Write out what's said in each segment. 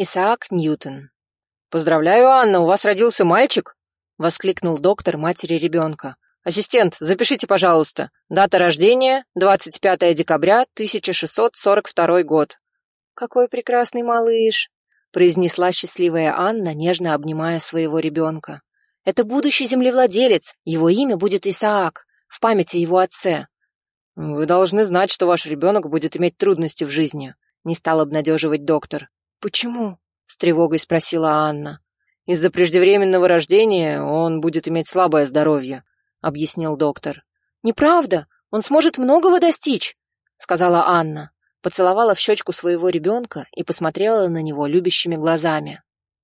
Исаак Ньютон. «Поздравляю, Анна, у вас родился мальчик!» — воскликнул доктор матери ребенка. «Ассистент, запишите, пожалуйста. Дата рождения — 25 декабря 1642 год». «Какой прекрасный малыш!» — произнесла счастливая Анна, нежно обнимая своего ребенка. «Это будущий землевладелец. Его имя будет Исаак, в память его отце». «Вы должны знать, что ваш ребенок будет иметь трудности в жизни», — не стал обнадеживать доктор. «Почему?» — с тревогой спросила Анна. «Из-за преждевременного рождения он будет иметь слабое здоровье», — объяснил доктор. «Неправда, он сможет многого достичь», — сказала Анна, поцеловала в щечку своего ребенка и посмотрела на него любящими глазами.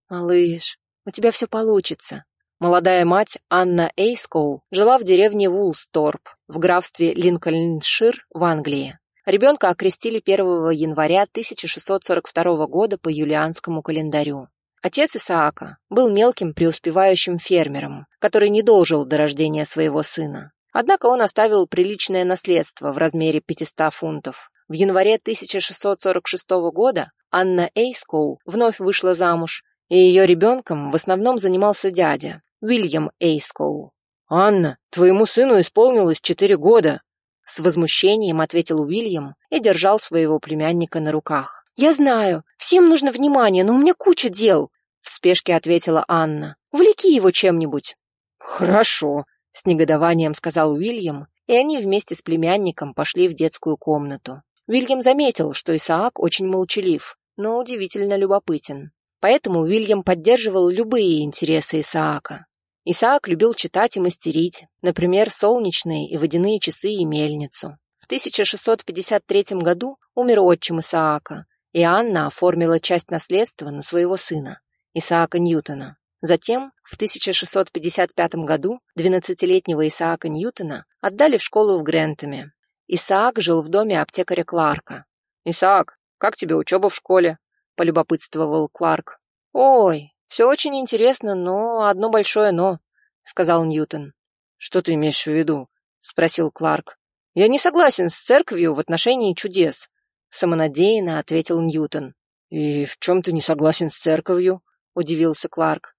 «Малыш, у тебя все получится». Молодая мать Анна Эйскоу жила в деревне Вулсторп в графстве Линкольншир в Англии. Ребенка окрестили 1 января 1642 года по юлианскому календарю. Отец Исаака был мелким преуспевающим фермером, который не дожил до рождения своего сына. Однако он оставил приличное наследство в размере 500 фунтов. В январе 1646 года Анна Эйскоу вновь вышла замуж, и ее ребенком в основном занимался дядя, Уильям Эйскоу. «Анна, твоему сыну исполнилось четыре года», с возмущением ответил Уильям и держал своего племянника на руках. «Я знаю, всем нужно внимание, но у меня куча дел», в спешке ответила Анна. «Увлеки его чем-нибудь». «Хорошо», с негодованием сказал Уильям, и они вместе с племянником пошли в детскую комнату. Уильям заметил, что Исаак очень молчалив, но удивительно любопытен. Поэтому Уильям поддерживал любые интересы Исаака. Исаак любил читать и мастерить, например, солнечные и водяные часы и мельницу. В 1653 году умер отчим Исаака, и Анна оформила часть наследства на своего сына, Исаака Ньютона. Затем, в 1655 году, 12-летнего Исаака Ньютона отдали в школу в Грентами. Исаак жил в доме аптекаря Кларка. «Исаак, как тебе учеба в школе?» – полюбопытствовал Кларк. «Ой, все очень интересно, но одно большое «но», — сказал Ньютон. «Что ты имеешь в виду?» — спросил Кларк. «Я не согласен с церковью в отношении чудес», — самонадеянно ответил Ньютон. «И в чем ты не согласен с церковью?» — удивился Кларк.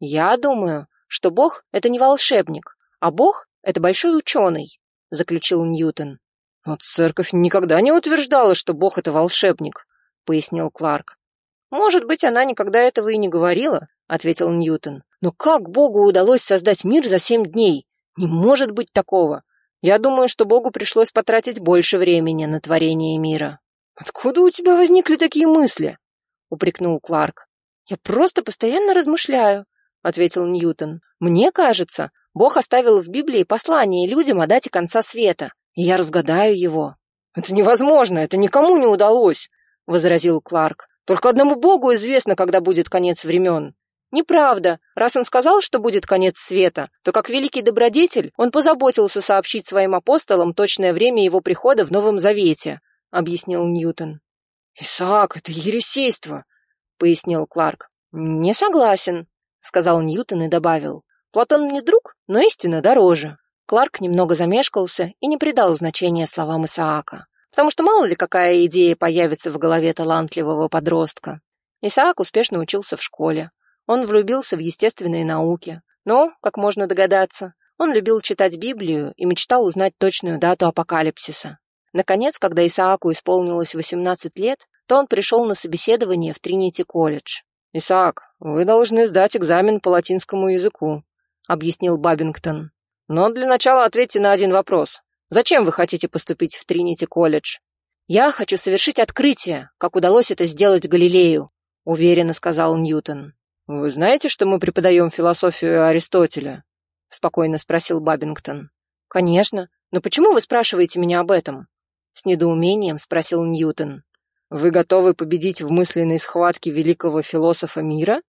«Я думаю, что Бог — это не волшебник, а Бог — это большой ученый», — заключил Ньютон. «Но церковь никогда не утверждала, что Бог — это волшебник», — пояснил Кларк. «Может быть, она никогда этого и не говорила», — ответил Ньютон. «Но как Богу удалось создать мир за семь дней? Не может быть такого. Я думаю, что Богу пришлось потратить больше времени на творение мира». «Откуда у тебя возникли такие мысли?» — упрекнул Кларк. «Я просто постоянно размышляю», — ответил Ньютон. «Мне кажется, Бог оставил в Библии послание людям о дате конца света, и я разгадаю его». «Это невозможно, это никому не удалось», — возразил Кларк. Только одному Богу известно, когда будет конец времен. Неправда. Раз он сказал, что будет конец света, то как великий добродетель он позаботился сообщить своим апостолам точное время его прихода в Новом Завете, объяснил Ньютон. Исаак, это ересейство, пояснил Кларк. Не согласен, сказал Ньютон и добавил. Платон не друг, но истина дороже. Кларк немного замешкался и не придал значения словам Исаака потому что мало ли какая идея появится в голове талантливого подростка. Исаак успешно учился в школе. Он влюбился в естественные науки. Но, как можно догадаться, он любил читать Библию и мечтал узнать точную дату апокалипсиса. Наконец, когда Исааку исполнилось 18 лет, то он пришел на собеседование в Тринити-колледж. «Исаак, вы должны сдать экзамен по латинскому языку», — объяснил Бабингтон. «Но для начала ответьте на один вопрос. Зачем вы хотите поступить в Тринити-колледж? Я хочу совершить открытие, как удалось это сделать Галилею, уверенно сказал Ньютон. Вы знаете, что мы преподаем философию Аристотеля? спокойно спросил Бабингтон. Конечно, но почему вы спрашиваете меня об этом? С недоумением спросил Ньютон. Вы готовы победить в мысленной схватке великого философа мира?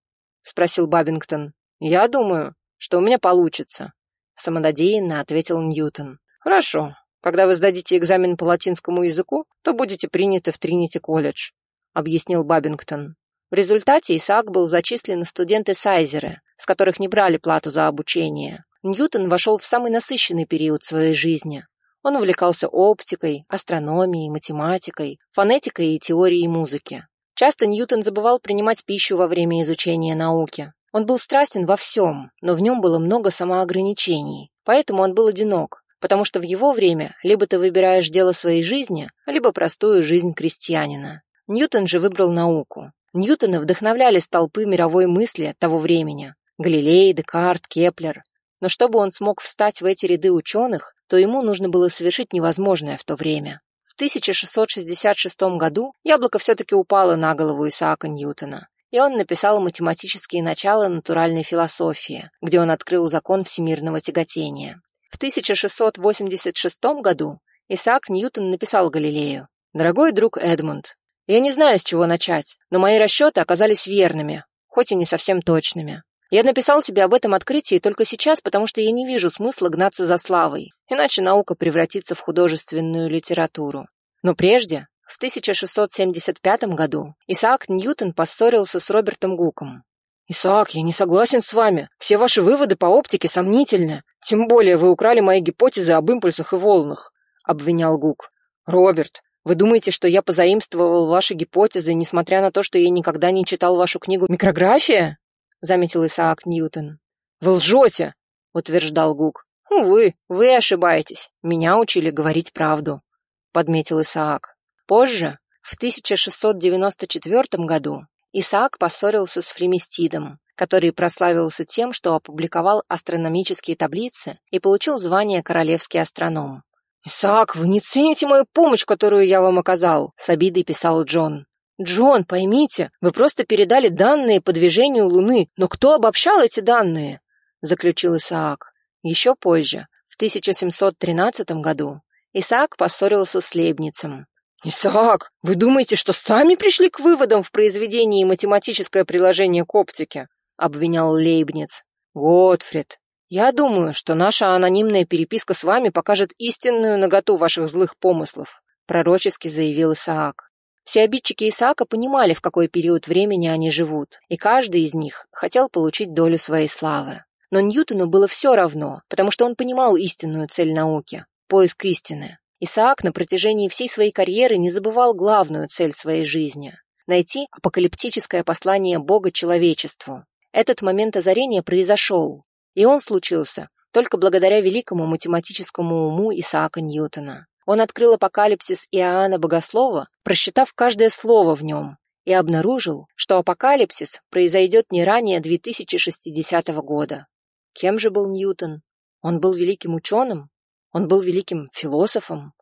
спросил Бабингтон. Я думаю, что у меня получится, самонадеянно ответил Ньютон. Хорошо. Когда вы сдадите экзамен по латинскому языку, то будете приняты в Тринити-колледж, объяснил Бабингтон. В результате Исаак был зачислен на студенты Сайзеры, с которых не брали плату за обучение. Ньютон вошел в самый насыщенный период своей жизни. Он увлекался оптикой, астрономией, математикой, фонетикой и теорией музыки. Часто Ньютон забывал принимать пищу во время изучения науки. Он был страстен во всем, но в нем было много самоограничений, поэтому он был одинок, потому что в его время либо ты выбираешь дело своей жизни, либо простую жизнь крестьянина. Ньютон же выбрал науку. Ньютона вдохновляли столпы мировой мысли того времени. Галилей, Декарт, Кеплер. Но чтобы он смог встать в эти ряды ученых, то ему нужно было совершить невозможное в то время. В 1666 году яблоко все-таки упало на голову Исаака Ньютона, и он написал математические начала натуральной философии, где он открыл закон всемирного тяготения. В 1686 году Исаак Ньютон написал Галилею «Дорогой друг Эдмунд, я не знаю, с чего начать, но мои расчеты оказались верными, хоть и не совсем точными. Я написал тебе об этом открытии только сейчас, потому что я не вижу смысла гнаться за славой, иначе наука превратится в художественную литературу. Но прежде, в 1675 году, Исаак Ньютон поссорился с Робертом Гуком. «Исаак, я не согласен с вами. Все ваши выводы по оптике сомнительны. Тем более вы украли мои гипотезы об импульсах и волнах», — обвинял Гук. «Роберт, вы думаете, что я позаимствовал ваши гипотезы, несмотря на то, что я никогда не читал вашу книгу «Микрография»?» заметил Исаак Ньютон. «Вы лжете!» — утверждал Гук. «Увы, вы ошибаетесь. Меня учили говорить правду», — подметил Исаак. Позже, в 1694 году, Исаак поссорился с Фремистидом, который прославился тем, что опубликовал астрономические таблицы и получил звание королевский астроном. «Исаак, вы не цените мою помощь, которую я вам оказал», — с обидой писал Джон. «Джон, поймите, вы просто передали данные по движению Луны, но кто обобщал эти данные?» заключил Исаак. Еще позже, в 1713 году, Исаак поссорился с Лейбницем. «Исаак, вы думаете, что сами пришли к выводам в произведении математическое приложение к оптике?» обвинял Лейбниц. «Готфрид, я думаю, что наша анонимная переписка с вами покажет истинную наготу ваших злых помыслов», пророчески заявил Исаак. Все обидчики Исаака понимали, в какой период времени они живут, и каждый из них хотел получить долю своей славы. Но Ньютону было все равно, потому что он понимал истинную цель науки – поиск истины. Исаак на протяжении всей своей карьеры не забывал главную цель своей жизни – найти апокалиптическое послание Бога человечеству. Этот момент озарения произошел, и он случился только благодаря великому математическому уму Исаака Ньютона. Он открыл апокалипсис Иоанна Богослова, просчитав каждое слово в нем, и обнаружил, что апокалипсис произойдет не ранее 2060 года. Кем же был Ньютон? Он был великим ученым? Он был великим философом?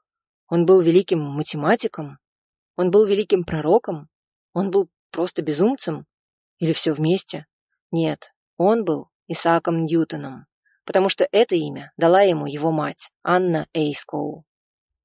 Он был великим математиком? Он был великим пророком? Он был просто безумцем? Или все вместе? Нет, он был Исааком Ньютоном, потому что это имя дала ему его мать, Анна Эйскоу.